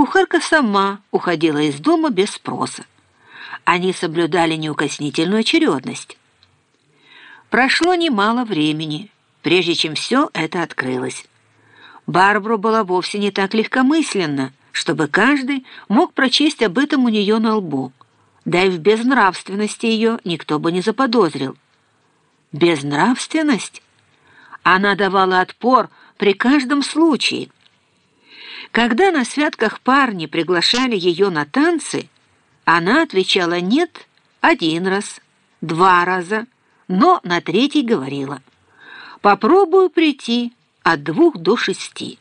Кухарка сама уходила из дома без спроса. Они соблюдали неукоснительную очередность. Прошло немало времени, прежде чем все это открылось. Барбару была вовсе не так легкомысленна, чтобы каждый мог прочесть об этом у нее на лбу. Да и в безнравственности ее никто бы не заподозрил. Безнравственность? Она давала отпор при каждом случае. Когда на святках парни приглашали ее на танцы, она отвечала «нет» один раз, два раза, но на третий говорила «попробую прийти от двух до шести».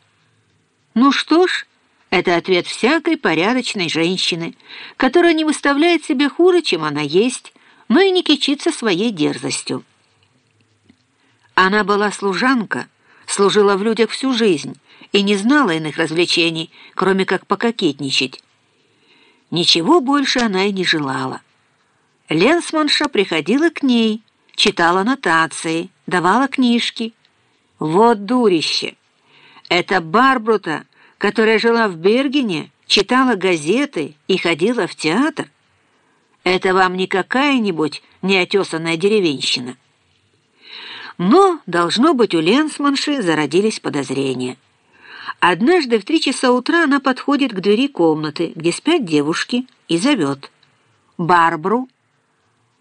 Ну что ж, это ответ всякой порядочной женщины, которая не выставляет себя хуже, чем она есть, но и не кичится своей дерзостью. Она была служанка, служила в людях всю жизнь и не знала иных развлечений, кроме как пококетничать. Ничего больше она и не желала. Ленсманша приходила к ней, читала нотации, давала книжки. Вот дурище! Это Барбрута, которая жила в Бергене, читала газеты и ходила в театр. Это вам не какая-нибудь неотесанная деревенщина. Но, должно быть, у Ленсманши зародились подозрения. Однажды в три часа утра она подходит к двери комнаты, где спят девушки, и зовет. «Барбру?»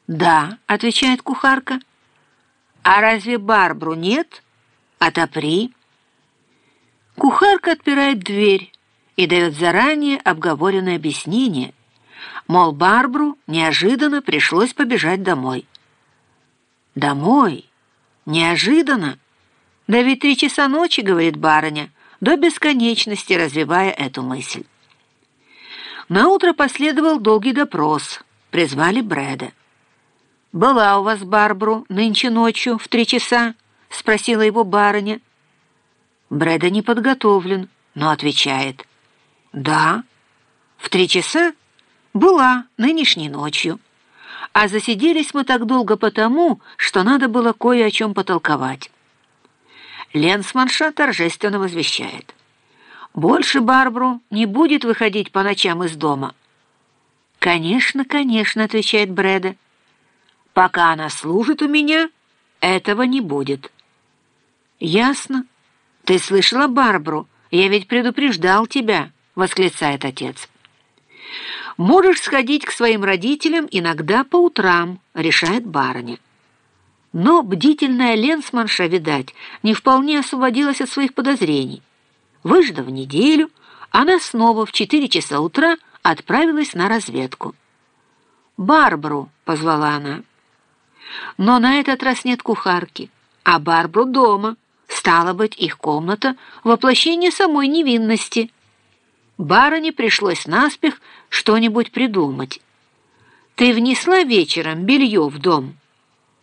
«Да», — отвечает кухарка. «А разве Барбру нет? Отопри». Кухарка отпирает дверь и дает заранее обговоренное объяснение, мол, Барбру неожиданно пришлось побежать домой. «Домой?» Неожиданно. Да ведь три часа ночи, говорит барыня, до бесконечности развивая эту мысль. На утро последовал долгий допрос. Призвали Брэда. «Была у вас Барбру нынче ночью в три часа?» — спросила его барыня. Брэда не подготовлен, но отвечает. «Да, в три часа была нынешней ночью». А засиделись мы так долго потому, что надо было кое о чем потолковать. Ленсманша торжественно возвещает. Больше Барбру не будет выходить по ночам из дома. «Конечно, конечно», — отвечает Брэда. «Пока она служит у меня, этого не будет». «Ясно. Ты слышала Барбру? Я ведь предупреждал тебя», — восклицает отец. «Можешь сходить к своим родителям иногда по утрам», — решает барыня. Но бдительная Ленсманша, видать, не вполне освободилась от своих подозрений. Выждав неделю, она снова в четыре часа утра отправилась на разведку. «Барбару», — позвала она. Но на этот раз нет кухарки, а Барбару дома. Стало быть, их комната — воплощение самой невинности — Барыне пришлось наспех что-нибудь придумать. «Ты внесла вечером белье в дом?»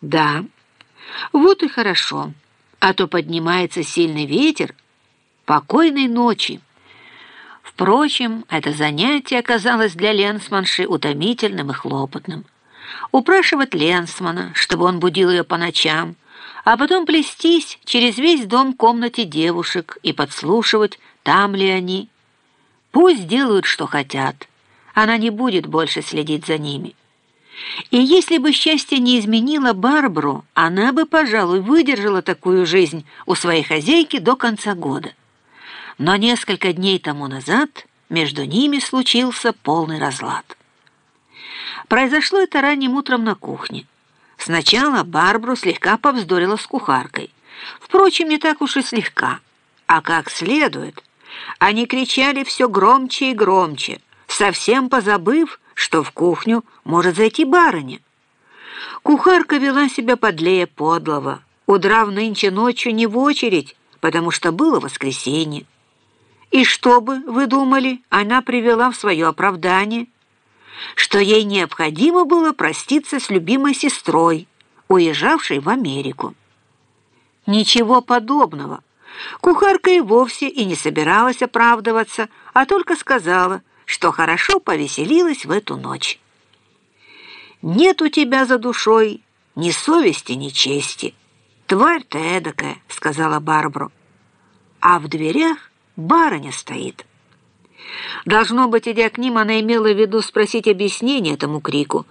«Да». «Вот и хорошо, а то поднимается сильный ветер. Покойной ночи». Впрочем, это занятие оказалось для Ленсманши утомительным и хлопотным. Упрашивать Ленсмана, чтобы он будил ее по ночам, а потом плестись через весь дом комнате девушек и подслушивать, там ли они, Пусть делают, что хотят. Она не будет больше следить за ними. И если бы счастье не изменило Барбару, она бы, пожалуй, выдержала такую жизнь у своей хозяйки до конца года. Но несколько дней тому назад между ними случился полный разлад. Произошло это ранним утром на кухне. Сначала Барбару слегка повздорила с кухаркой. Впрочем, не так уж и слегка, а как следует – они кричали все громче и громче, совсем позабыв, что в кухню может зайти барыня. Кухарка вела себя подлее подлого, удрав нынче ночью не в очередь, потому что было воскресенье. И что бы, вы думали, она привела в свое оправдание? Что ей необходимо было проститься с любимой сестрой, уезжавшей в Америку. Ничего подобного. Кухарка и вовсе и не собиралась оправдываться, а только сказала, что хорошо повеселилась в эту ночь. «Нет у тебя за душой ни совести, ни чести. Тварь ты эдакая», — сказала Барбару. А в дверях барыня стоит. Должно быть, идя к ним, она имела в виду спросить объяснение этому крику,